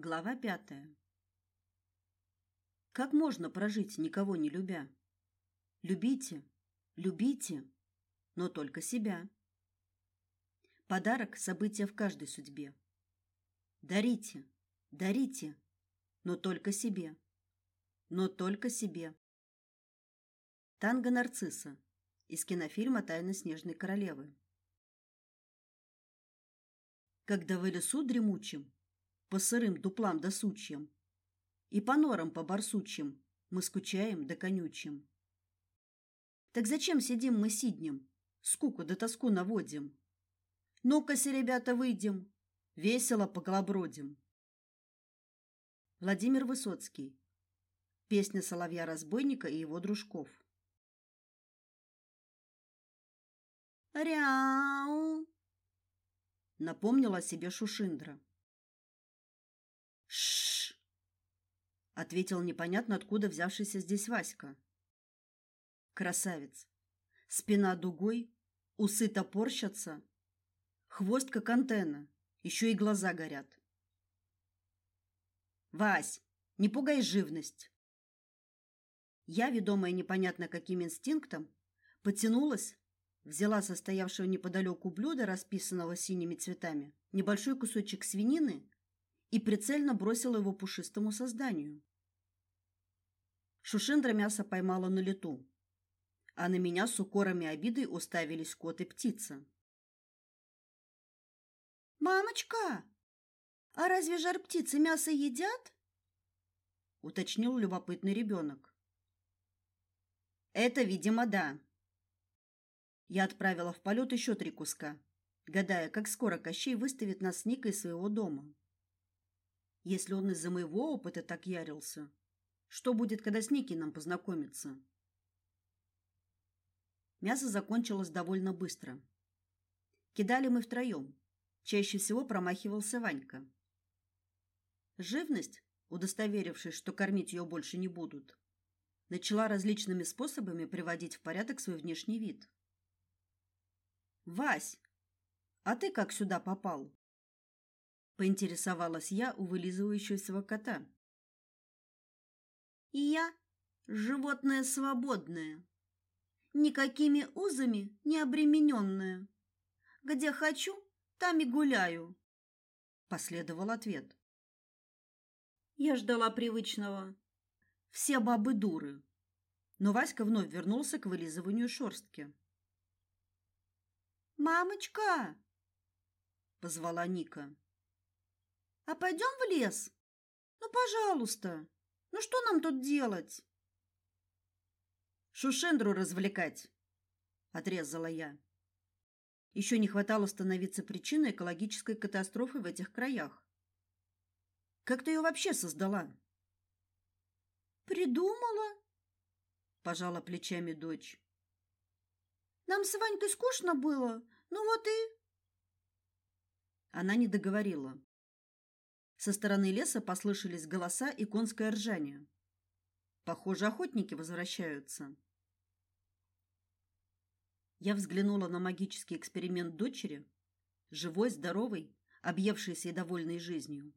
Глава пятая. Как можно прожить, никого не любя? Любите, любите, но только себя. Подарок события в каждой судьбе. Дарите, дарите, но только себе. Но только себе. Танго нарцисса из кинофильма Тайны снежной королевы. Когда в лесу дремучем по сырым дуплам да сучьям, и по норам по барсучьим мы скучаем да конючим. Так зачем сидим мы сиднем, скуку да тоску наводим? Ну-ка, ребята, выйдем, весело поголобродим. Владимир Высоцкий. Песня соловья-разбойника и его дружков. Ряу! Напомнила себе Шушиндра. Шш! ответил непонятно откуда взявшийся здесь Васька. Красавец. Спина дугой, усы топорщатся, хвост как антенна, еще и глаза горят. Вась, не пугай живность. Я, ведомая непонятно каким инстинктом, потянулась, взяла состоявшего неподалеку блюда, расписанного синими цветами, небольшой кусочек свинины и прицельно бросила его пушистому созданию. Шушиндра мясо поймала на лету, а на меня с укорами обидой уставились кот и птица. «Мамочка, а разве жар птицы мясо едят?» — уточнил любопытный ребенок. «Это, видимо, да». Я отправила в полет еще три куска, гадая, как скоро Кощей выставит нас с Никой из своего дома. Если он из-за моего опыта так ярился, что будет, когда с Никином познакомится? Мясо закончилось довольно быстро. Кидали мы втроем. Чаще всего промахивался Ванька. Живность, удостоверившись, что кормить ее больше не будут, начала различными способами приводить в порядок свой внешний вид. Вась, а ты как сюда попал? Поинтересовалась я у вылизывающегося кота. И я животное свободное, никакими узами не обремененное. Где хочу, там и гуляю, последовал ответ. Я ждала привычного. Все бабы дуры. Но Васька вновь вернулся к вылизыванию шерстки. Мамочка, позвала Ника. А пойдем в лес? Ну, пожалуйста. Ну что нам тут делать? Шушендру развлекать, отрезала я. Еще не хватало становиться причиной экологической катастрофы в этих краях. Как ты ее вообще создала? Придумала, пожала плечами дочь. Нам с Ванькой скучно было. Ну вот и Она не договорила. Со стороны леса послышались голоса и конское ржание. Похоже, охотники возвращаются. Я взглянула на магический эксперимент дочери, живой, здоровой, объевшейся и довольной жизнью.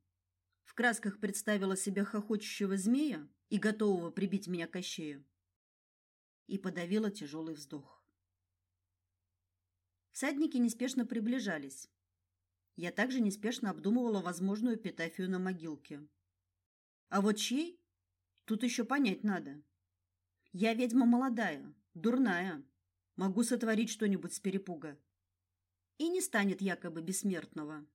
В красках представила себе хохочущего змея и готового прибить меня Кощею. И подавила тяжелый вздох. Всадники неспешно приближались. Я также неспешно обдумывала возможную эпитафию на могилке. А вот чьей? Тут еще понять надо. Я ведьма молодая, дурная. Могу сотворить что-нибудь с перепуга. И не станет якобы бессмертного.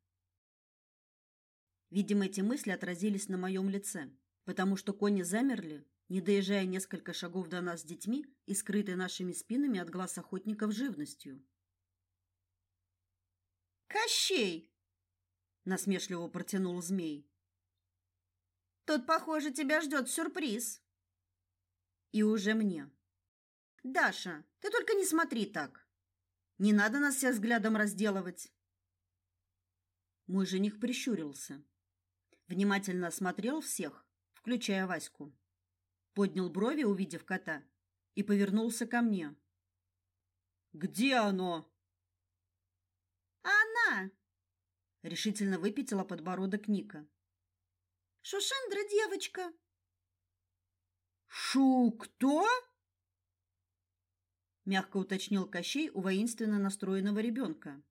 Видимо, эти мысли отразились на моем лице, потому что кони замерли, не доезжая несколько шагов до нас с детьми и скрытые нашими спинами от глаз охотников живностью. Кощей, насмешливо протянул змей. Тут, похоже, тебя ждет сюрприз. И уже мне. Даша, ты только не смотри так. Не надо нас всех взглядом разделывать. Мой жених прищурился, внимательно осмотрел всех, включая Ваську. Поднял брови, увидев кота, и повернулся ко мне. Где оно? Решительно выпятила подбородок Ника. Шушендра девочка. Шу кто? мягко уточнил Кощей у воинственно настроенного ребенка.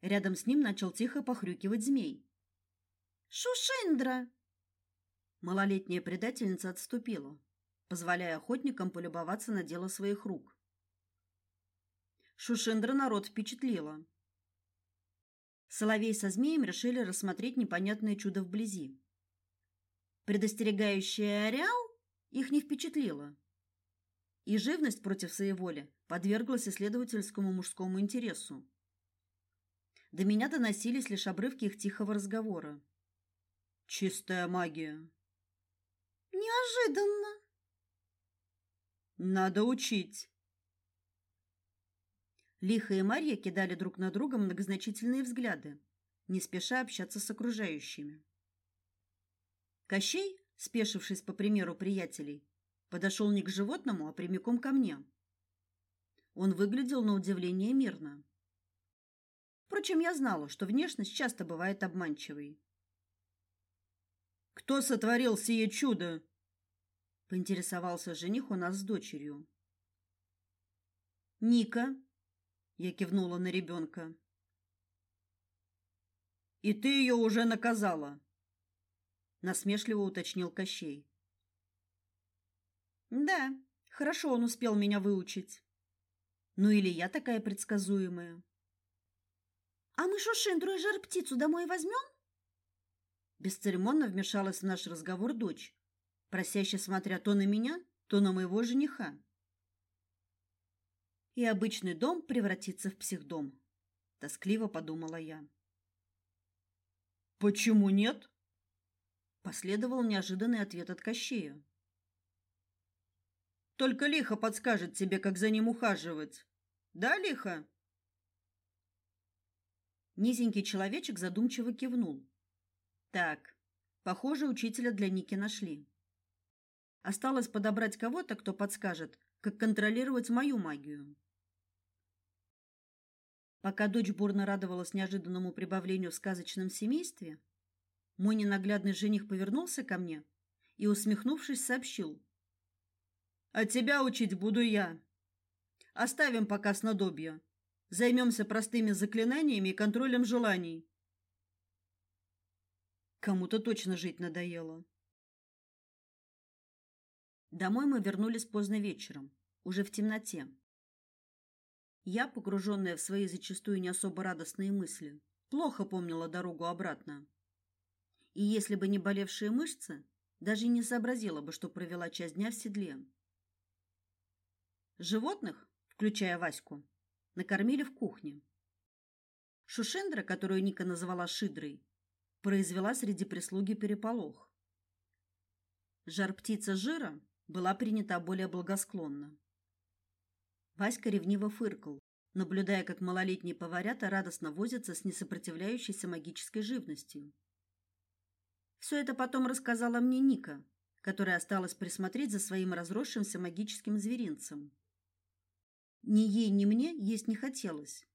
Рядом с ним начал тихо похрюкивать змей. Шушендра. Малолетняя предательница отступила, позволяя охотникам полюбоваться на дело своих рук. Шушендра народ впечатлила. Соловей со змеем решили рассмотреть непонятное чудо вблизи. Предостерегающий ареал их не впечатлило. И живность против своей воли подверглась исследовательскому мужскому интересу. До меня доносились лишь обрывки их тихого разговора. Чистая магия. Неожиданно. Надо учить. Лиха и Марья кидали друг на друга многозначительные взгляды, не спеша общаться с окружающими. Кощей, спешившись по примеру приятелей, подошел не к животному, а прямиком ко мне. Он выглядел на удивление мирно. Впрочем, я знала, что внешность часто бывает обманчивой. Кто сотворил сие чудо? поинтересовался жених у нас с дочерью. Ника, я кивнула на ребенка. И ты ее уже наказала, насмешливо уточнил Кощей. Да, хорошо он успел меня выучить. Ну или я такая предсказуемая. А мы Шушендру и жар-птицу домой возьмем? Бесцеремонно вмешалась в наш разговор дочь, просяще смотря то на меня, то на моего жениха. И обычный дом превратится в психдом, тоскливо подумала я. Почему нет? Последовал неожиданный ответ от Кощея. Только лихо подскажет тебе, как за ним ухаживать. Да, лихо? Низенький человечек задумчиво кивнул. Так, похоже, учителя для Ники нашли. Осталось подобрать кого-то, кто подскажет, как контролировать мою магию. Пока дочь бурно радовалась неожиданному прибавлению в сказочном семействе, мой ненаглядный жених повернулся ко мне и, усмехнувшись, сообщил: "А тебя учить буду я. Оставим пока снадобье. Займемся простыми заклинаниями и контролем желаний. Кому-то точно жить надоело. Домой мы вернулись поздно вечером, уже в темноте. Я, погруженная в свои зачастую не особо радостные мысли, плохо помнила дорогу обратно. И если бы не болевшие мышцы, даже не сообразила бы, что провела часть дня в седле. Животных, включая Ваську, накормили в кухне. Шушендра, которую Ника назвала Шидрой, произвела среди прислуги переполох. Жар-птица жира была принята более благосклонно. Васька ревниво фыркал, наблюдая, как малолетние поварята радостно возятся с несопротивляющейся магической живностью. Все это потом рассказала мне Ника, которая осталась присмотреть за своим разросшимся магическим зверинцем. Ни ей, ни мне есть не хотелось.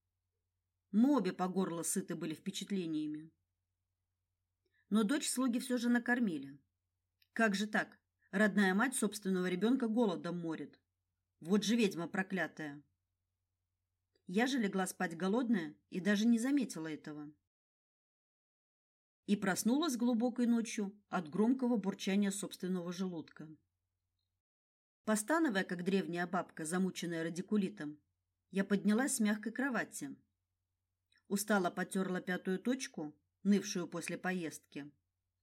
Мы обе по горло сыты были впечатлениями но дочь слуги все же накормили. Как же так? Родная мать собственного ребенка голодом морит. Вот же ведьма проклятая. Я же легла спать голодная и даже не заметила этого. И проснулась глубокой ночью от громкого бурчания собственного желудка. Постановая, как древняя бабка, замученная радикулитом, я поднялась с мягкой кровати. Устало потерла пятую точку нывшую после поездки,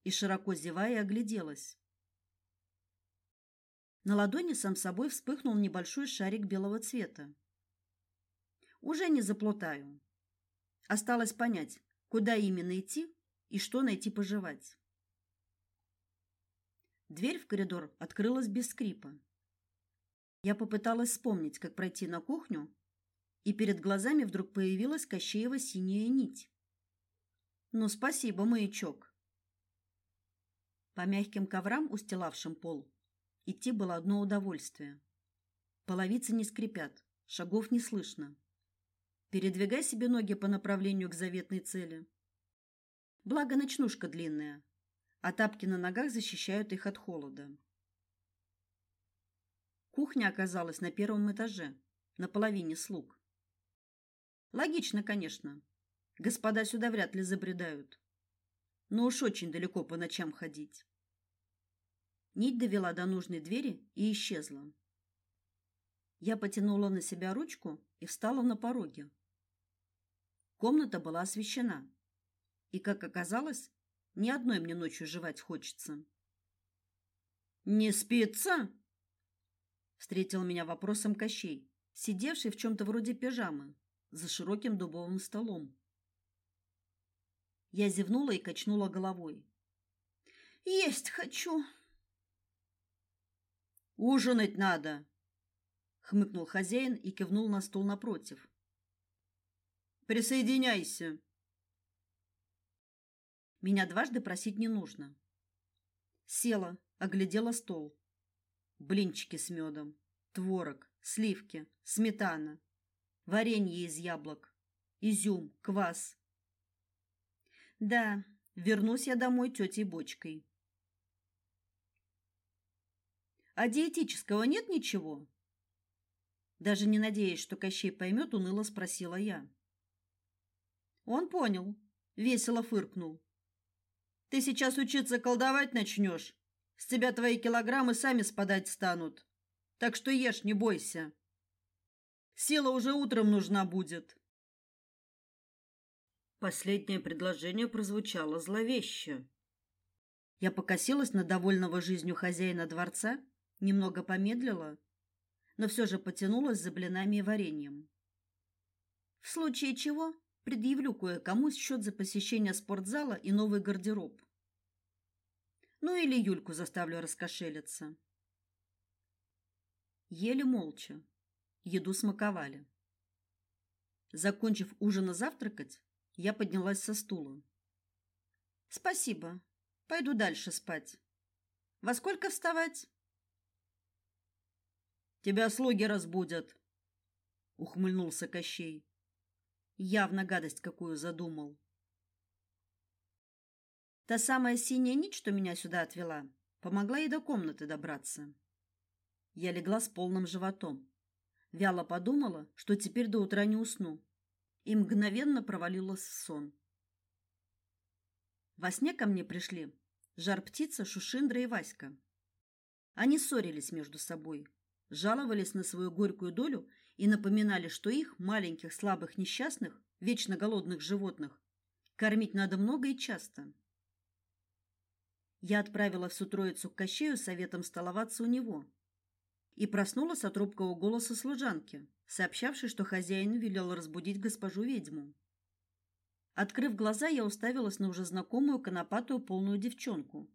и широко зевая огляделась. На ладони сам собой вспыхнул небольшой шарик белого цвета. Уже не заплутаю. Осталось понять, куда именно идти и что найти пожевать. Дверь в коридор открылась без скрипа. Я попыталась вспомнить, как пройти на кухню, и перед глазами вдруг появилась Кощеева синяя нить. Ну, спасибо, маячок. По мягким коврам, устилавшим пол, идти было одно удовольствие. Половицы не скрипят, шагов не слышно. Передвигай себе ноги по направлению к заветной цели. Благо ночнушка длинная, а тапки на ногах защищают их от холода. Кухня оказалась на первом этаже, на половине слуг. Логично, конечно. Господа сюда вряд ли забредают. Но уж очень далеко по ночам ходить. Нить довела до нужной двери и исчезла. Я потянула на себя ручку и встала на пороге. Комната была освещена. И, как оказалось, ни одной мне ночью жевать хочется. Не спится? Встретил меня вопросом Кощей, сидевший в чем то вроде пижамы за широким дубовым столом. Я зевнула и качнула головой. Есть хочу. Ужинать надо, хмыкнул хозяин и кивнул на стул напротив. Присоединяйся. Меня дважды просить не нужно. Села, оглядела стол. Блинчики с медом, творог, сливки, сметана, варенье из яблок, изюм, квас. Да, вернусь я домой тетей бочкой. А диетического нет ничего? Даже не надеясь, что Кощей поймет, уныло спросила я. Он понял, весело фыркнул. Ты сейчас учиться колдовать начнешь. С тебя твои килограммы сами спадать станут. Так что ешь, не бойся. Сила уже утром нужна будет. Последнее предложение прозвучало зловеще. Я покосилась на довольного жизнью хозяина дворца, немного помедлила, но все же потянулась за блинами и вареньем. В случае чего предъявлю кое-кому счет за посещение спортзала и новый гардероб. Ну или Юльку заставлю раскошелиться. Ели молча. Еду смаковали. Закончив ужин и завтракать, я поднялась со стула. Спасибо. Пойду дальше спать. Во сколько вставать? Тебя слуги разбудят, ухмыльнулся Кощей. Явно гадость какую задумал. Та самая синяя нить, что меня сюда отвела, помогла и до комнаты добраться. Я легла с полным животом. Вяло подумала, что теперь до утра не усну, и мгновенно провалилась в сон. Во сне ко мне пришли жар-птица, Шушиндра и Васька. Они ссорились между собой, жаловались на свою горькую долю и напоминали, что их, маленьких, слабых, несчастных, вечно голодных животных, кормить надо много и часто. Я отправила всю троицу к Кощею советом столоваться у него. И проснулась от робкого голоса служанки, сообщавшей, что хозяин велел разбудить госпожу ведьму. Открыв глаза, я уставилась на уже знакомую конопатую полную девчонку.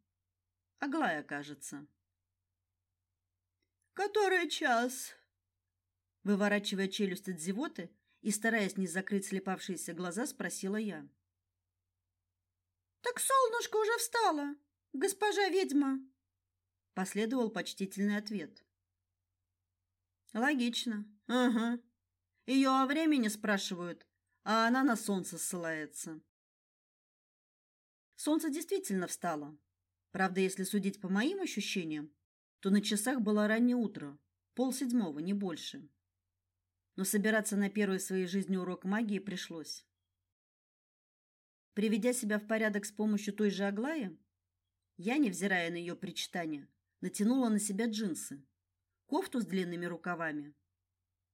Аглая, кажется. «Который час?» Выворачивая челюсть от зевоты и стараясь не закрыть слепавшиеся глаза, спросила я. «Так солнышко уже встало!» Госпожа ведьма, последовал почтительный ответ. Логично. Ага. Ее о времени спрашивают, а она на солнце ссылается. Солнце действительно встало. Правда, если судить по моим ощущениям, то на часах было раннее утро, полседьмого, не больше. Но собираться на первый в своей жизни урок магии пришлось. Приведя себя в порядок с помощью той же Аглаи, я, невзирая на ее причитания, натянула на себя джинсы, кофту с длинными рукавами,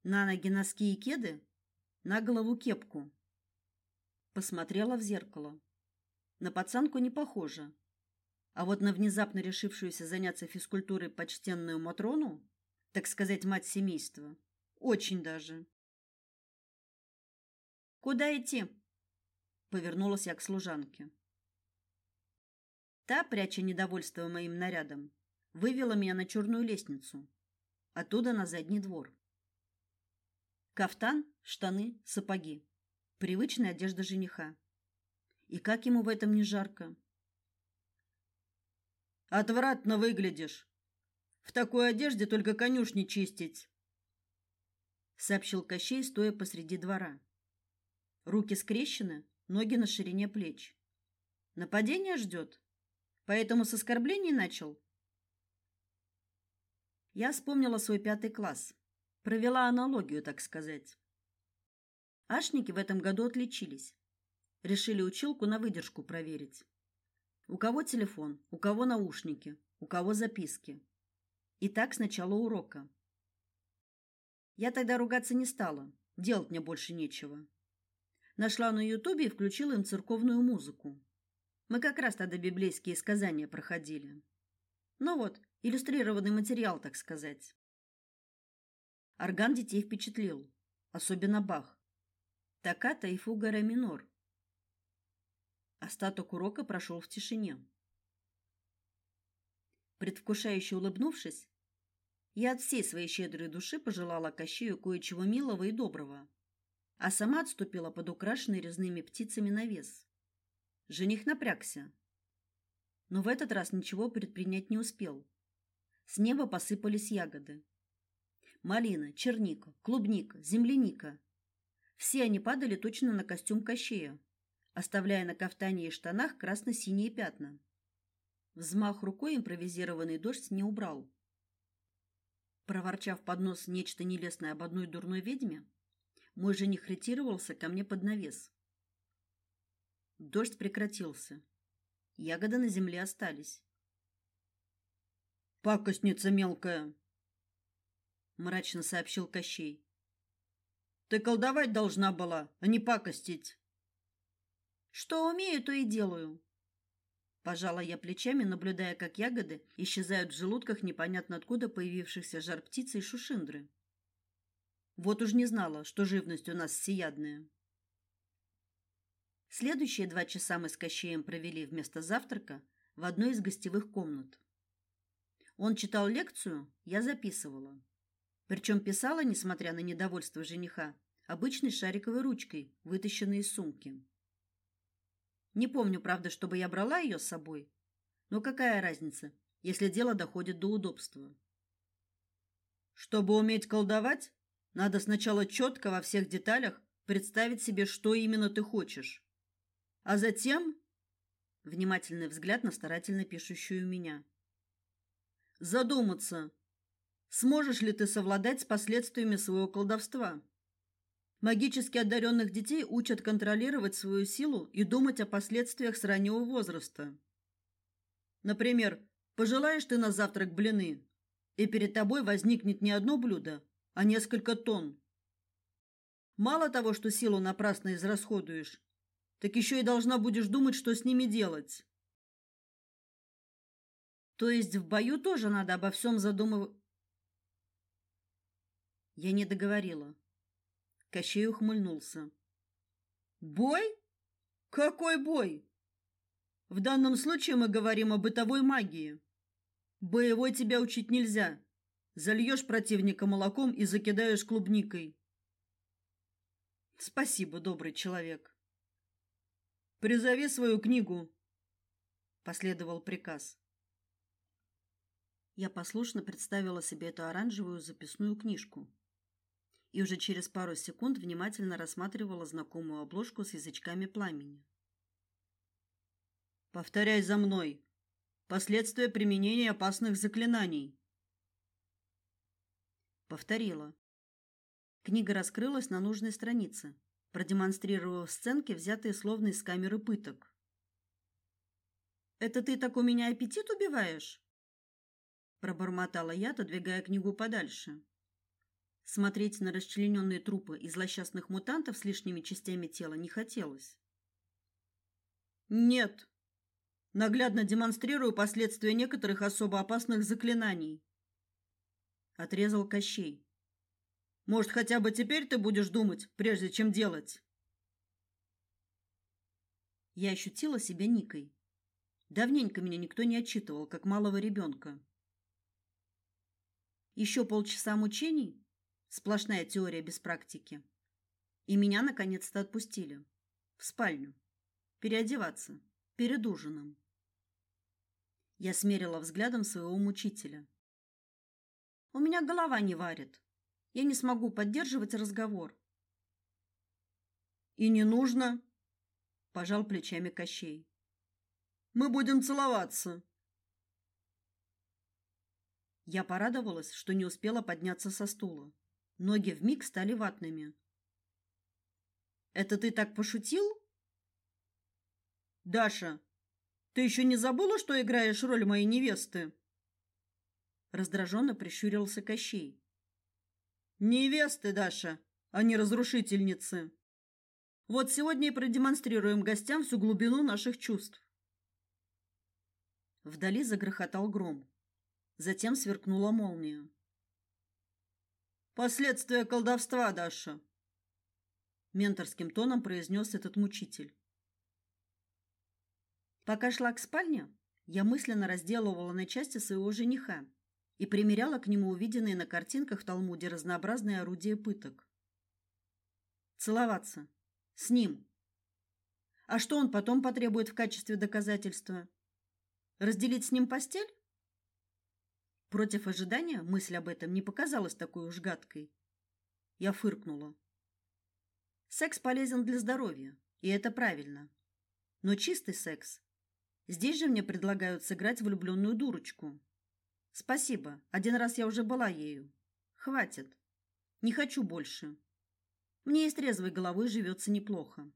на ноги носки и кеды, на голову кепку. Посмотрела в зеркало. На пацанку не похоже. А вот на внезапно решившуюся заняться физкультурой почтенную Матрону, так сказать, мать семейства, очень даже. Куда идти? Повернулась я к служанке. Та, пряча недовольство моим нарядом, вывела меня на черную лестницу, оттуда на задний двор. Кафтан, штаны, сапоги. Привычная одежда жениха. И как ему в этом не жарко? Отвратно выглядишь. В такой одежде только конюшни чистить, сообщил Кощей, стоя посреди двора. Руки скрещены, ноги на ширине плеч. Нападение ждет? Поэтому с оскорблений начал. Я вспомнила свой пятый класс. Провела аналогию, так сказать. Ашники в этом году отличились. Решили училку на выдержку проверить. У кого телефон, у кого наушники, у кого записки. И так с начала урока. Я тогда ругаться не стала. Делать мне больше нечего. Нашла на Ютубе и включила им церковную музыку. Мы как раз тогда библейские сказания проходили. Ну вот, иллюстрированный материал, так сказать. Орган детей впечатлил, особенно Бах. Токката и фуга ре минор. Остаток урока прошел в тишине. Предвкушающе улыбнувшись, я от всей своей щедрой души пожелала Кощею кое-чего милого и доброго, а сама отступила под украшенный резными птицами навес. Жених напрягся, но в этот раз ничего предпринять не успел. С неба посыпались ягоды. Малина, черника, клубника, земляника. Все они падали точно на костюм Кощея, оставляя на кафтане и штанах красно-синие пятна. Взмах рукой импровизированный дождь не убрал. Проворчав под нос нечто нелестное об одной дурной ведьме, мой жених ретировался ко мне под навес. Дождь прекратился. Ягоды на земле остались. Пакостница мелкая, мрачно сообщил Кощей. Ты колдовать должна была, а не пакостить. Что умею, то и делаю. Пожала я плечами, наблюдая, как ягоды исчезают в желудках непонятно откуда появившихся жар-птиц и шушиндры. Вот уж не знала, что живность у нас всеядная. Следующие два часа мы с Кощеем провели вместо завтрака в одной из гостевых комнат. Он читал лекцию, я записывала. Причем писала, несмотря на недовольство жениха, обычной шариковой ручкой, вытащенной из сумки. Не помню, правда, чтобы я брала ее с собой. Но какая разница, если дело доходит до удобства? Чтобы уметь колдовать, надо сначала четко во всех деталях представить себе, что именно ты хочешь. А затем внимательный взгляд на старательно пишущую меня. Задуматься, сможешь ли ты совладать с последствиями своего колдовства. Магически одаренных детей учат контролировать свою силу и думать о последствиях с раннего возраста. Например, пожелаешь ты на завтрак блины, и перед тобой возникнет не одно блюдо, а несколько тонн. Мало того, что силу напрасно израсходуешь, так еще и должна будешь думать, что с ними делать. То есть в бою тоже надо обо всем задумываться. Я не договорила. Кощей ухмыльнулся. Бой? Какой бой? В данном случае мы говорим о бытовой магии. Боевой тебя учить нельзя. Зальешь противника молоком и закидаешь клубникой. Спасибо, добрый человек. Призови свою книгу, последовал приказ. Я послушно представила себе эту оранжевую записную книжку и уже через пару секунд внимательно рассматривала знакомую обложку с язычками пламени. Повторяй за мной. Последствия применения опасных заклинаний. Повторила. Книга раскрылась на нужной странице, продемонстрировав сценки, взятые словно из камеры пыток. Это ты так у меня аппетит убиваешь? пробормотала я, отодвигая книгу подальше. Смотреть на расчлененные трупы и злосчастных мутантов с лишними частями тела не хотелось. Нет. Наглядно демонстрирую последствия некоторых особо опасных заклинаний. Отрезал Кощей. Может, хотя бы теперь ты будешь думать, прежде чем делать? Я ощутила себя Никой. Давненько меня никто не отчитывал, как малого ребенка. Еще полчаса мучений, Сплошная теория без практики. И меня наконец-то отпустили. В спальню. Переодеваться. Перед ужином. Я смерила взглядом своего мучителя. У меня голова не варит. Я не смогу поддерживать разговор. И не нужно, пожал плечами Кощей. Мы будем целоваться. Я порадовалась, что не успела подняться со стула. Ноги вмиг стали ватными. Это ты так пошутил? Даша, ты еще не забыла, что играешь роль моей невесты? Раздраженно прищурился Кощей. Невесты, Даша, а не разрушительницы. Вот сегодня и продемонстрируем гостям всю глубину наших чувств. Вдали загрохотал гром. Затем сверкнула молния. Последствия колдовства, Даша, менторским тоном произнес этот мучитель. Пока шла к спальне, я мысленно разделывала на части своего жениха и примеряла к нему увиденные на картинках в Талмуде разнообразные орудия пыток. Целоваться с ним. А что он потом потребует в качестве доказательства? Разделить с ним постель? Против ожидания мысль об этом не показалась такой уж гадкой. Я фыркнула. Секс полезен для здоровья, и это правильно. Но чистый секс. Здесь же мне предлагают сыграть влюбленную дурочку. Спасибо. Один раз я уже была ею. Хватит. Не хочу больше. Мне и с трезвой головой живется неплохо.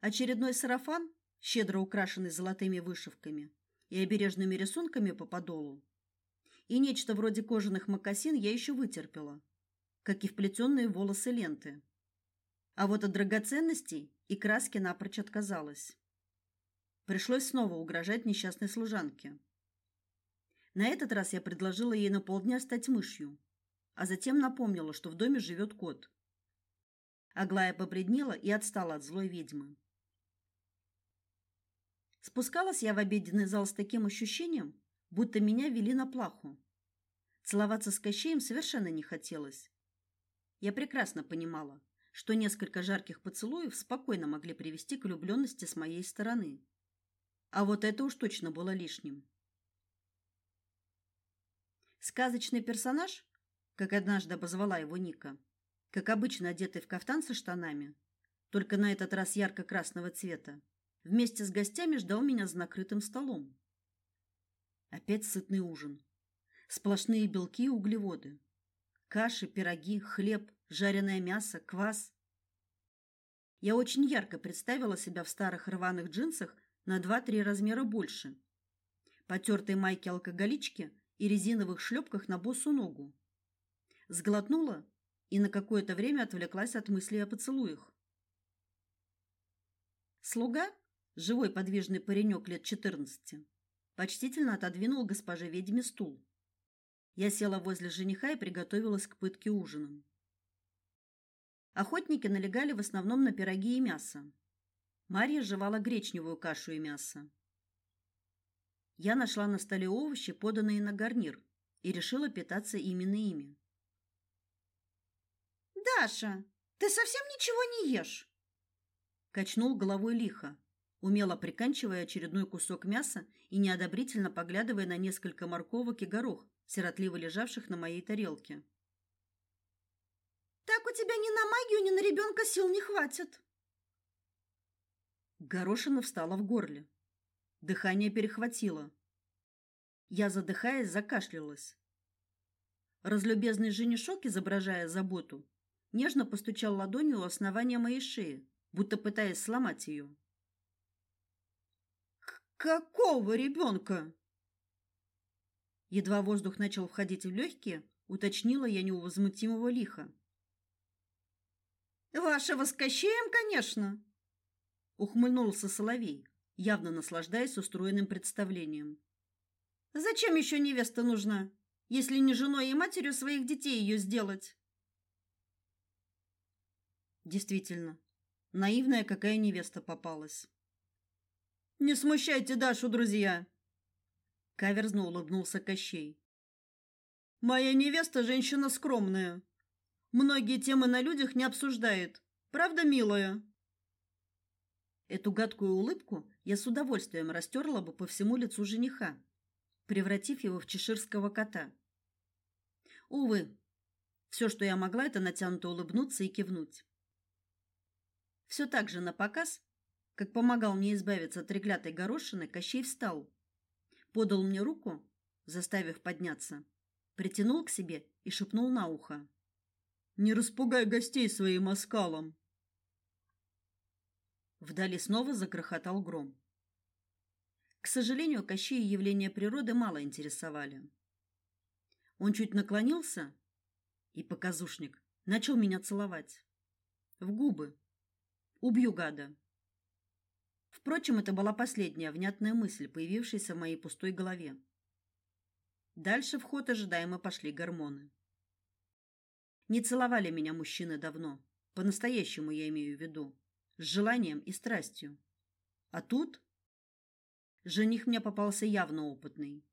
Очередной сарафан, щедро украшенный золотыми вышивками и обережными рисунками по подолу, и нечто вроде кожаных мокасин я еще вытерпела как и вплетенные волосы ленты. А вот от драгоценностей и краски напрочь отказалась. Пришлось снова угрожать несчастной служанке. На этот раз я предложила ей на полдня стать мышью, а затем напомнила, что в доме живет кот. Аглая побреднела и отстала от злой ведьмы. Спускалась я в обеденный зал с таким ощущением, будто меня вели на плаху. Целоваться с Кощеем совершенно не хотелось. Я прекрасно понимала, что несколько жарких поцелуев спокойно могли привести к влюбленности с моей стороны. А вот это уж точно было лишним. Сказочный персонаж, как однажды обозвала его Ника, как обычно одетый в кафтан со штанами, только на этот раз ярко-красного цвета, вместе с гостями ждал меня за накрытым столом. Опять сытный ужин. Сплошные белки и углеводы. Каши, пироги, хлеб, жареное мясо, квас. Я очень ярко представила себя в старых рваных джинсах на 2-3 размера больше, потертой майке алкоголички и резиновых шлепках на босу ногу. Сглотнула и на какое-то время отвлеклась от мыслей о поцелуях. Слуга, живой подвижный паренек лет 14, почтительно отодвинул госпоже ведьме стул. Я села возле жениха и приготовилась к пытке ужином. Охотники налегали в основном на пироги и мясо. Марья жевала гречневую кашу и мясо. Я нашла на столе овощи, поданные на гарнир, и решила питаться именно ими. Даша, ты совсем ничего не ешь? качнул головой лихо, умело приканчивая очередной кусок мяса и неодобрительно поглядывая на несколько морковок и горох, сиротливо лежавших на моей тарелке. Так у тебя ни на магию, ни на ребенка сил не хватит. Горошина встала в горле. Дыхание перехватило. Я, задыхаясь, закашлялась. Разлюбезный женишок, изображая заботу, нежно постучал ладонью у основания моей шеи, будто пытаясь сломать ее. Какого ребенка? Едва воздух начал входить в легкие, уточнила я невозмутимого лиха. Вашего с Кощеем, конечно, ухмыльнулся соловей, явно наслаждаясь устроенным представлением. Зачем еще невеста нужна, если не женой и матерью своих детей ее сделать? Действительно, наивная какая невеста попалась. Не смущайте Дашу, друзья, каверзно улыбнулся Кощей. Моя невеста женщина скромная. Многие темы на людях не обсуждает. Правда, милая? Эту гадкую улыбку я с удовольствием растерла бы по всему лицу жениха, превратив его в чеширского кота. Увы, все, что я могла, это натянуто улыбнуться и кивнуть. Все так же на показ, как помогал мне избавиться от треклятой горошины, Кощей встал, подал мне руку, заставив подняться, притянул к себе и шепнул на ухо: "Не распугай гостей своим оскалом". Вдали снова загрохотал гром. К сожалению, Кощея явления природы мало интересовали. Он чуть наклонился и показушник начал меня целовать в губы. Убью гада. Впрочем, это была последняя внятная мысль, появившаяся в моей пустой голове. Дальше в ход ожидаемо пошли гормоны. Не целовали меня мужчины давно, по-настоящему я имею в виду, с желанием и страстью. А тут жених мне попался явно опытный.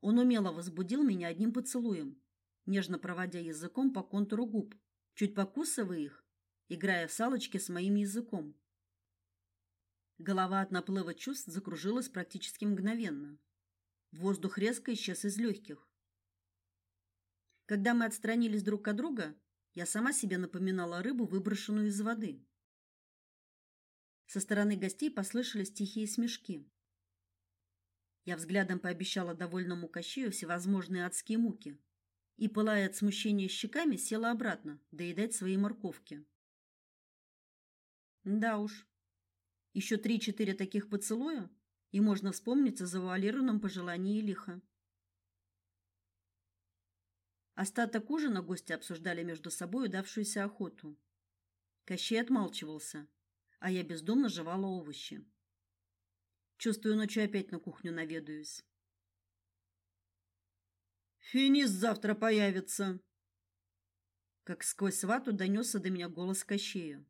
Он умело возбудил меня одним поцелуем, нежно проводя языком по контуру губ, чуть покусывая их, играя в салочки с моим языком. Голова от наплыва чувств закружилась практически мгновенно. Воздух резко исчез из легких. Когда мы отстранились друг от друга, я сама себе напоминала рыбу, выброшенную из воды. Со стороны гостей послышались тихие смешки. Я взглядом пообещала довольному Кощею всевозможные адские муки и, пылая от смущения щеками, села обратно доедать свои морковки. Да уж, еще три-четыре таких поцелуя, и можно вспомнить о завуалированном пожелании лиха. Остаток ужина гости обсуждали между собой удавшуюся охоту. Кощей отмалчивался, а я бездумно жевала овощи. Чувствую, ночью опять на кухню наведаюсь. Финист завтра появится. Как сквозь вату донесся до меня голос Кощея.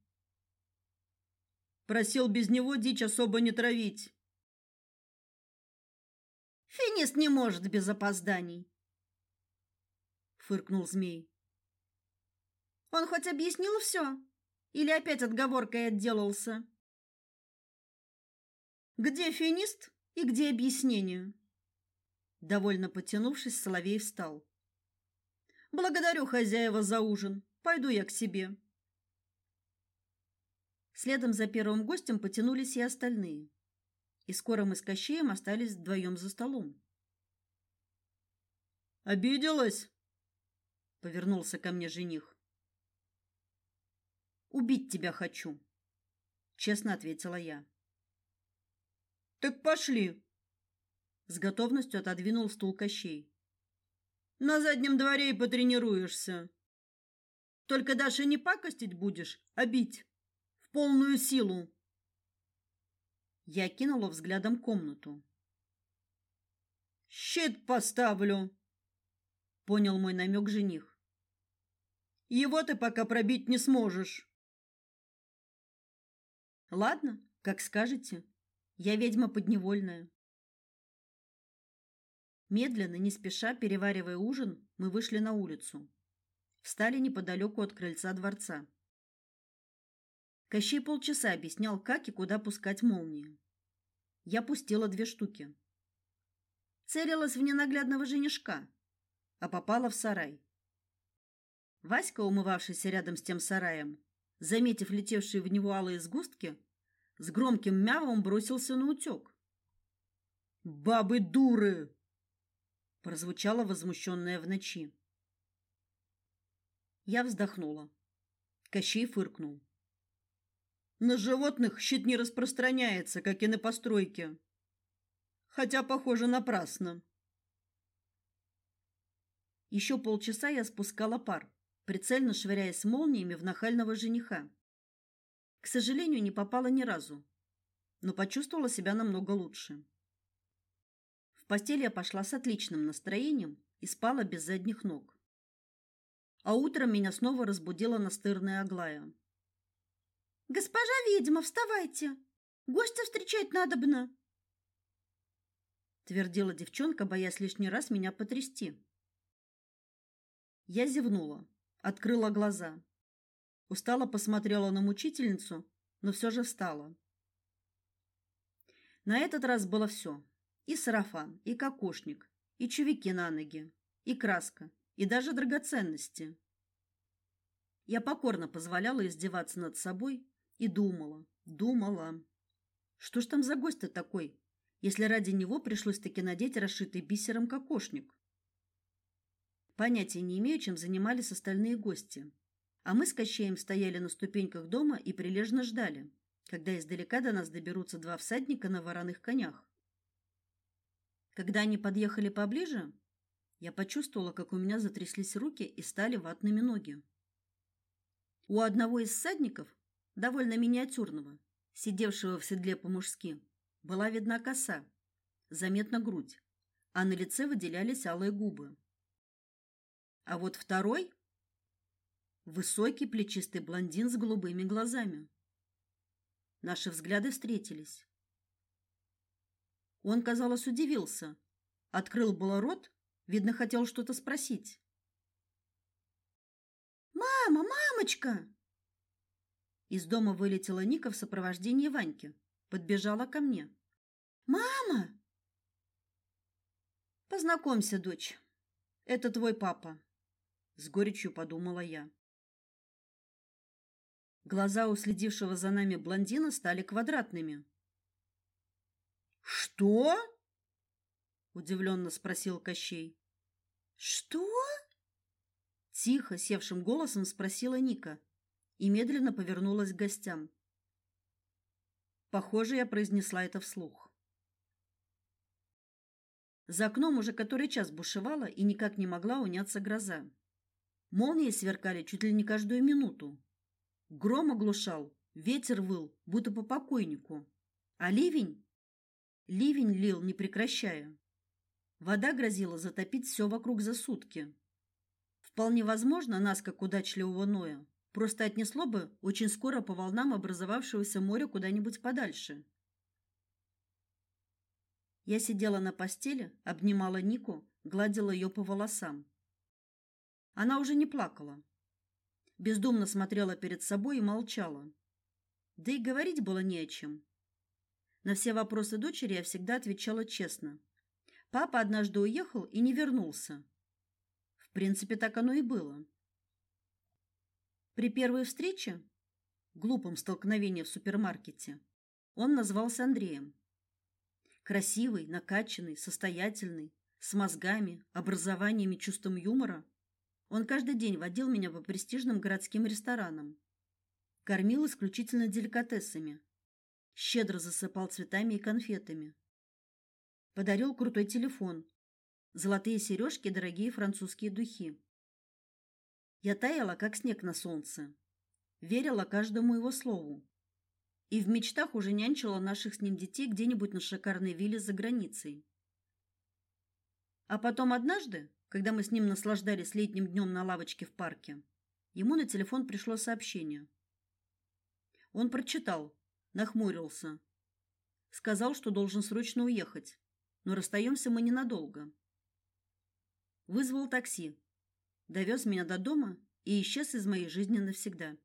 Просил без него дичь особо не травить. Финист не может без опозданий, фыркнул змей. Он хоть объяснил все? Или опять отговоркой отделался? Где финист и где объяснение? Довольно потянувшись, Соловей встал. Благодарю хозяева за ужин. Пойду я к себе. Следом за первым гостем потянулись и остальные. И скоро мы с Кощеем остались вдвоем за столом. Обиделась? Повернулся ко мне жених. Убить тебя хочу, честно ответила я. Так пошли. С готовностью отодвинул стул Кощей. На заднем дворе и потренируешься. Только даже не пакостить будешь, а бить полную силу. Я кинула взглядом комнату. Щит поставлю. Понял мой намек жених. Его ты пока пробить не сможешь. Ладно, как скажете. Я ведьма подневольная. Медленно, не спеша, переваривая ужин, мы вышли на улицу. Встали неподалеку от крыльца дворца. Кощей полчаса объяснял, как и куда пускать молнии. Я пустила две штуки. Целилась в ненаглядного женишка, а попала в сарай. Васька, умывавшийся рядом с тем сараем, заметив летевшие в него алые сгустки, с громким мявом бросился на утек. «Бабы дуры!» прозвучало возмущенное в ночи. Я вздохнула. Кощей фыркнул. На животных щит не распространяется, как и на постройки. Хотя, похоже, напрасно. Еще полчаса я спускала пар, прицельно швыряясь молниями в нахального жениха. К сожалению, не попала ни разу, но почувствовала себя намного лучше. В постель я пошла с отличным настроением и спала без задних ног. А утром меня снова разбудила настырная Аглая. Госпожа ведьма, вставайте. Гостя встречать надобно. Твердила девчонка, боясь лишний раз меня потрясти. Я зевнула, открыла глаза. Устало посмотрела на мучительницу, но все же встала. На этот раз было все. И сарафан, и кокошник, и чувики на ноги, и краска, и даже драгоценности. Я покорно позволяла издеваться над собой и думала, думала. Что ж там за гость-то такой, если ради него пришлось таки надеть расшитый бисером кокошник? Понятия не имею, чем занимались остальные гости. А мы с Кощеем стояли на ступеньках дома и прилежно ждали, когда издалека до нас доберутся два всадника на вороных конях. Когда они подъехали поближе, я почувствовала, как у меня затряслись руки и стали ватными ноги. У одного из всадников, довольно миниатюрного, сидевшего в седле по-мужски, была видна коса, заметна грудь, а на лице выделялись алые губы. А вот второй высокий плечистый блондин с голубыми глазами. Наши взгляды встретились. Он, казалось, удивился, открыл было рот, видно, хотел что-то спросить. Мама, мамочка! Из дома вылетела Ника в сопровождении Ваньки, подбежала ко мне. Мама! Познакомься, дочь. Это твой папа с горечью подумала я. Глаза у следившего за нами блондина стали квадратными. Что? удивленно спросил Кощей. Что? тихо, севшим голосом спросила Ника и медленно повернулась к гостям. Похоже, я произнесла это вслух. За окном уже который час бушевала и никак не могла уняться гроза. Молнии сверкали чуть ли не каждую минуту. Гром оглушал, ветер выл, будто по покойнику. А ливень? Ливень лил, не прекращая. Вода грозила затопить все вокруг за сутки. Вполне возможно, нас, как удачливого Ноя, просто отнесло бы очень скоро по волнам образовавшегося моря куда-нибудь подальше. Я сидела на постели, обнимала Нику, гладила ее по волосам. Она уже не плакала. Бездумно смотрела перед собой и молчала. Да и говорить было не о чем. На все вопросы дочери я всегда отвечала честно. Папа однажды уехал и не вернулся. В принципе, так оно и было. При первой встрече, глупом столкновении в супермаркете, он назвался Андреем. Красивый, накачанный, состоятельный, с мозгами, образованием и чувством юмора, он каждый день водил меня по престижным городским ресторанам. Кормил исключительно деликатесами. Щедро засыпал цветами и конфетами. Подарил крутой телефон, золотые сережки и дорогие французские духи. Я таяла, как снег на солнце. Верила каждому его слову. И в мечтах уже нянчила наших с ним детей где-нибудь на шикарной вилле за границей. А потом однажды, когда мы с ним наслаждались летним днем на лавочке в парке, ему на телефон пришло сообщение. Он прочитал, нахмурился. Сказал, что должен срочно уехать, но расстаемся мы ненадолго. Вызвал такси, довез меня до дома и исчез из моей жизни навсегда.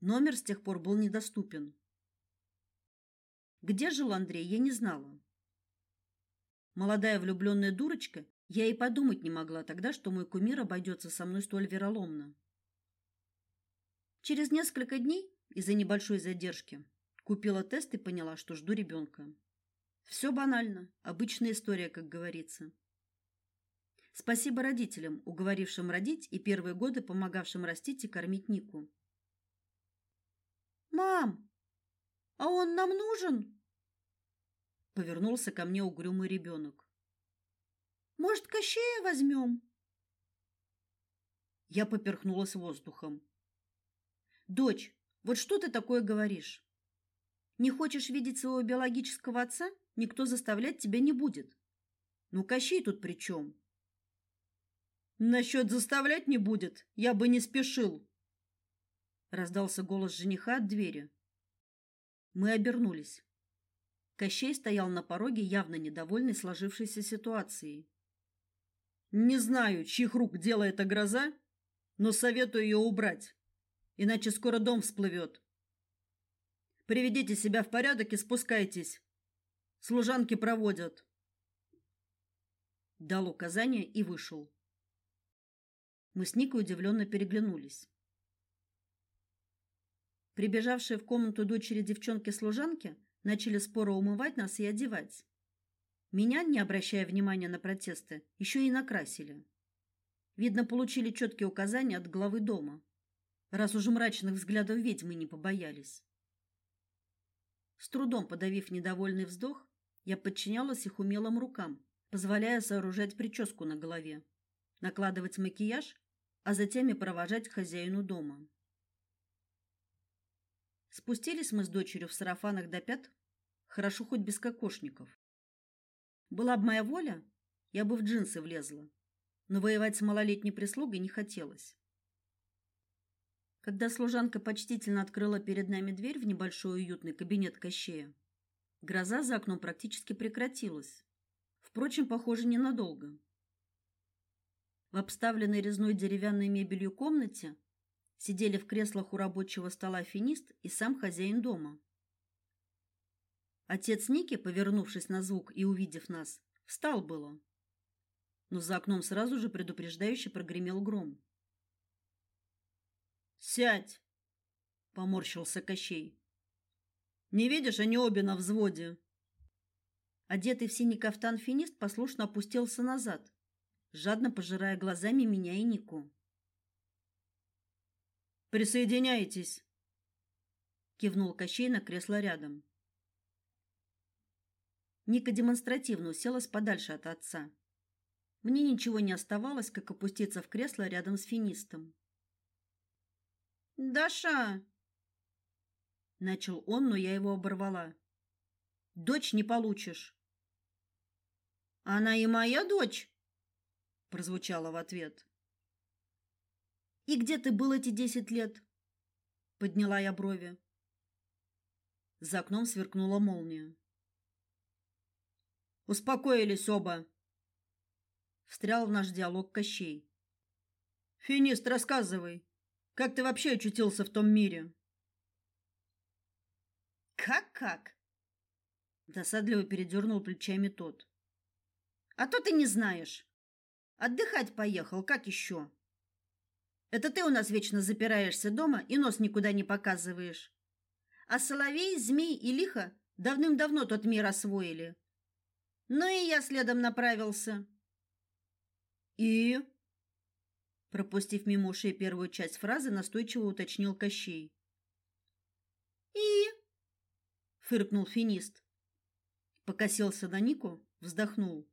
Номер с тех пор был недоступен. Где жил Андрей, я не знала. Молодая влюбленная дурочка я и подумать не могла тогда, что мой кумир обойдется со мной столь вероломно. Через несколько дней из-за небольшой задержки купила тест и поняла, что жду ребенка. Все банально, обычная история, как говорится. Спасибо родителям, уговорившим родить и первые годы помогавшим растить и кормить Нику. Мам, а он нам нужен? Повернулся ко мне угрюмый ребенок. Может, Кощея возьмем?» Я поперхнулась воздухом. Дочь, вот что ты такое говоришь? Не хочешь видеть своего биологического отца? Никто заставлять тебя не будет. Ну, Кощей тут при чем? Насчет заставлять не будет, я бы не спешил. Раздался голос жениха от двери. Мы обернулись. Кощей стоял на пороге, явно недовольный сложившейся ситуацией. Не знаю, чьих рук дело эта гроза, но советую ее убрать, иначе скоро дом всплывет. Приведите себя в порядок и спускайтесь. Служанки проводят. Дал указание и вышел. Мы с Никой удивленно переглянулись. Прибежавшие в комнату дочери девчонки-служанки начали споро умывать нас и одевать. Меня, не обращая внимания на протесты, еще и накрасили. Видно, получили четкие указания от главы дома, раз уже мрачных взглядов ведьмы не побоялись. С трудом подавив недовольный вздох, я подчинялась их умелым рукам, позволяя сооружать прическу на голове, накладывать макияж, а затем и провожать к хозяину дома. Спустились мы с дочерью в сарафанах до пят, хорошо хоть без кокошников. Была бы моя воля, я бы в джинсы влезла, но воевать с малолетней прислугой не хотелось. Когда служанка почтительно открыла перед нами дверь в небольшой уютный кабинет Кощея, гроза за окном практически прекратилась. Впрочем, похоже, ненадолго. Обставленной резной деревянной мебелью комнате сидели в креслах у рабочего стола финист и сам хозяин дома. Отец Ники, повернувшись на звук и увидев нас, встал было. Но за окном сразу же предупреждающе прогремел гром. Сядь, поморщился Кощей. Не видишь, они обе на взводе. Одетый в синий кафтан финист послушно опустился назад, жадно пожирая глазами меня и Нику. Присоединяйтесь, кивнул Кощей на кресло рядом. Ника демонстративно уселась подальше от отца. Мне ничего не оставалось, как опуститься в кресло рядом с финистом. Даша, начал он, но я его оборвала. Дочь не получишь. Она и моя дочь, прозвучало в ответ. И где ты был эти десять лет? подняла я брови. За окном сверкнула молния. Успокоились оба. Встрял в наш диалог Кощей. Финист, рассказывай. Как ты вообще очутился в том мире? Как-как? Досадливо передернул плечами тот. А то ты не знаешь. Отдыхать поехал, как еще? Это ты у нас вечно запираешься дома и нос никуда не показываешь. А соловей, змей и лиха давным-давно тот мир освоили. Ну и я следом направился. И Пропустив мимо ушей первую часть фразы, настойчиво уточнил Кощей. «И?» — фыркнул финист. Покосился на Нику, вздохнул.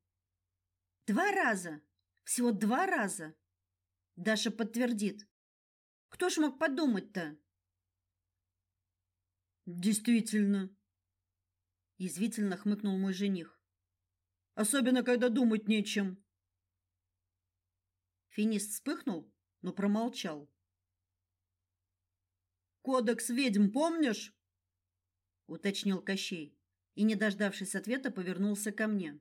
«Два раза! Всего два раза!» Даша подтвердит. «Кто ж мог подумать-то?» «Действительно!» Язвительно хмыкнул мой жених. «Особенно, когда думать нечем!» Финист вспыхнул, но промолчал. Кодекс ведьм помнишь? уточнил Кощей и, не дождавшись ответа, повернулся ко мне.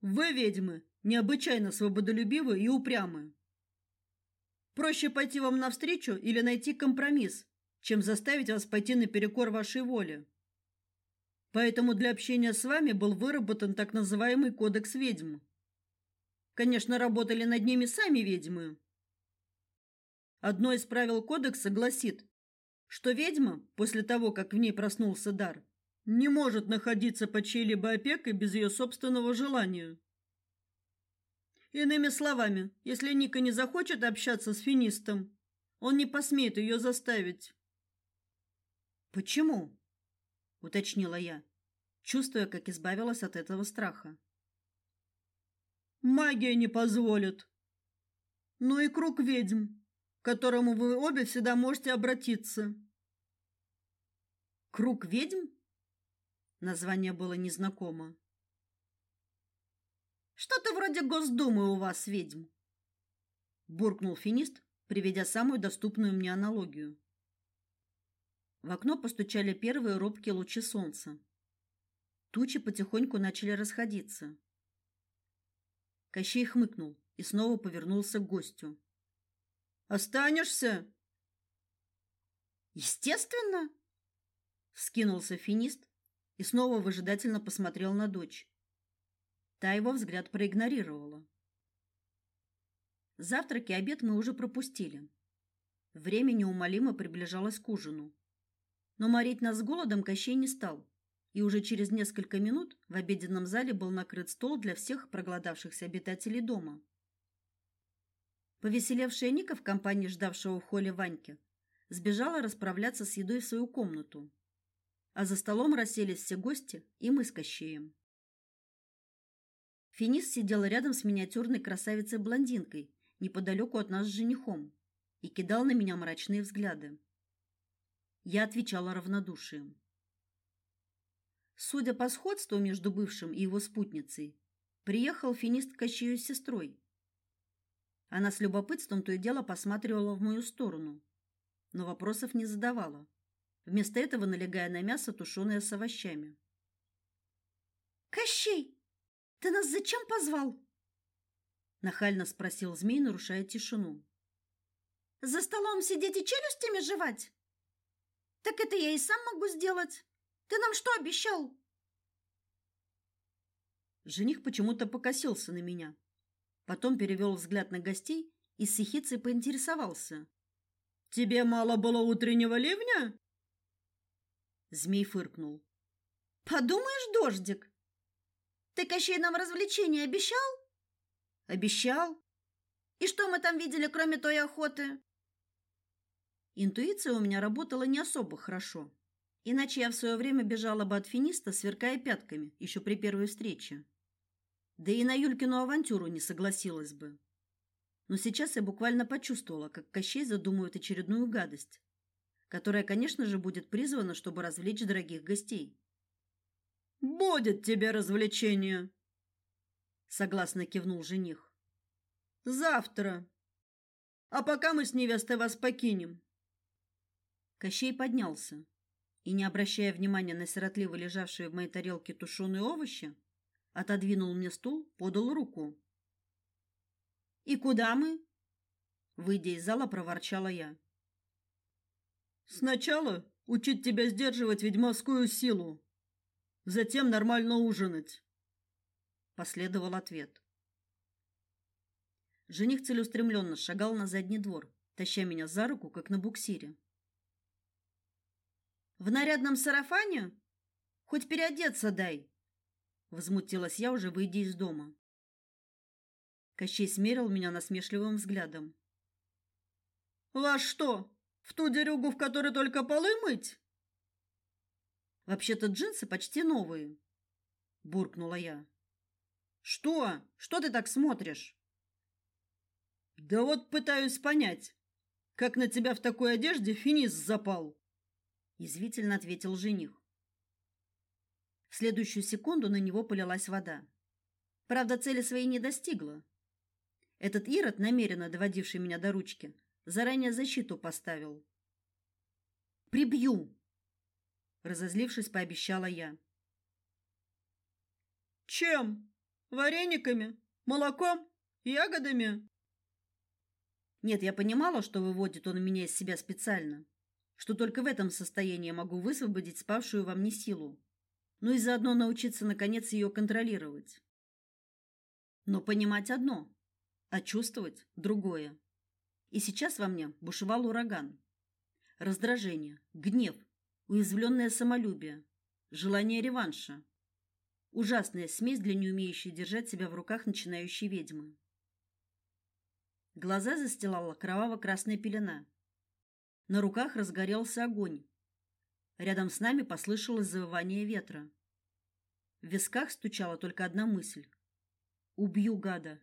Вы ведьмы необычайно свободолюбивы и упрямы. Проще пойти вам навстречу или найти компромисс, чем заставить вас пойти наперекор вашей воле. Поэтому для общения с вами был выработан так называемый кодекс ведьм. Конечно, работали над ними сами ведьмы. Одно из правил кодекса гласит, что ведьма, после того, как в ней проснулся дар, не может находиться под чьей-либо опекой без ее собственного желания. Иными словами, если Ника не захочет общаться с финистом, он не посмеет ее заставить. Почему? уточнила я, чувствуя, как избавилась от этого страха. Магия не позволит. Ну и круг ведьм, к которому вы обе всегда можете обратиться. Круг ведьм? Название было незнакомо. Что-то вроде Госдумы у вас, ведьм. буркнул финист, приведя самую доступную мне аналогию. В окно постучали первые робкие лучи солнца. Тучи потихоньку начали расходиться. Кощей хмыкнул и снова повернулся к гостю. Останешься? Естественно, вскинулся финист и снова выжидательно посмотрел на дочь. Та его взгляд проигнорировала. Завтрак и обед мы уже пропустили. Время неумолимо приближалось к ужину. Но морить нас с голодом Кощей не стал, и уже через несколько минут в обеденном зале был накрыт стол для всех проголодавшихся обитателей дома. Повеселевшая Ника в компании ждавшего в холле Ваньки сбежала расправляться с едой в свою комнату. А за столом расселись все гости, и мы с Кощеем. Финис сидел рядом с миниатюрной красавицей-блондинкой, неподалеку от нас с женихом, и кидал на меня мрачные взгляды. Я отвечала равнодушием. Судя по сходству между бывшим и его спутницей, приехал финист к Кощею с сестрой. Она с любопытством то и дело посматривала в мою сторону, но вопросов не задавала, вместо этого налегая на мясо, тушеное с овощами. «Кощей, ты нас зачем позвал?» Нахально спросил змей, нарушая тишину. «За столом сидеть и челюстями жевать? Так это я и сам могу сделать. Ты нам что обещал?» Жених почему-то покосился на меня. Потом перевел взгляд на гостей и с ехицей поинтересовался. «Тебе мало было утреннего ливня?» Змей фыркнул. «Подумаешь, дождик! Ты Кощей нам развлечения обещал?» «Обещал. И что мы там видели, кроме той охоты?» Интуиция у меня работала не особо хорошо. Иначе я в свое время бежала бы от финиста, сверкая пятками, еще при первой встрече. Да и на Юлькину авантюру не согласилась бы. Но сейчас я буквально почувствовала, как Кощей задумывает очередную гадость, которая, конечно же, будет призвана, чтобы развлечь дорогих гостей. «Будет тебе развлечение!» Согласно кивнул жених. «Завтра. А пока мы с невестой вас покинем». Кощей поднялся и, не обращая внимания на сиротливо лежавшие в моей тарелке тушеные овощи, отодвинул мне стул, подал руку. И куда мы? Выйдя из зала, проворчала я. Сначала учить тебя сдерживать ведьмовскую силу, затем нормально ужинать. Последовал ответ. Жених целеустремленно шагал на задний двор, таща меня за руку, как на буксире. В нарядном сарафане? Хоть переодеться дай, возмутилась я, уже выйдя из дома. Кощей смерил меня насмешливым взглядом. Вас что, в ту дерюгу, в которой только полы мыть? Вообще-то джинсы почти новые, буркнула я. Что? Что ты так смотришь? Да вот пытаюсь понять, как на тебя в такой одежде финис запал, язвительно ответил жених. В следующую секунду на него полилась вода. Правда, цели своей не достигла. Этот Ирод, намеренно доводивший меня до ручки, заранее защиту поставил. Прибью, разозлившись, пообещала я. Чем? Варениками, молоком, ягодами? Нет, я понимала, что выводит он меня из себя специально, что только в этом состоянии могу высвободить спавшую во мне силу ну и заодно научиться наконец ее контролировать. Но понимать одно, а чувствовать другое. И сейчас во мне бушевал ураган. Раздражение, гнев, уязвленное самолюбие, желание реванша. Ужасная смесь для не умеющей держать себя в руках начинающей ведьмы. Глаза застилала кроваво-красная пелена. На руках разгорелся огонь. Рядом с нами послышалось завывание ветра. В висках стучала только одна мысль: убью гада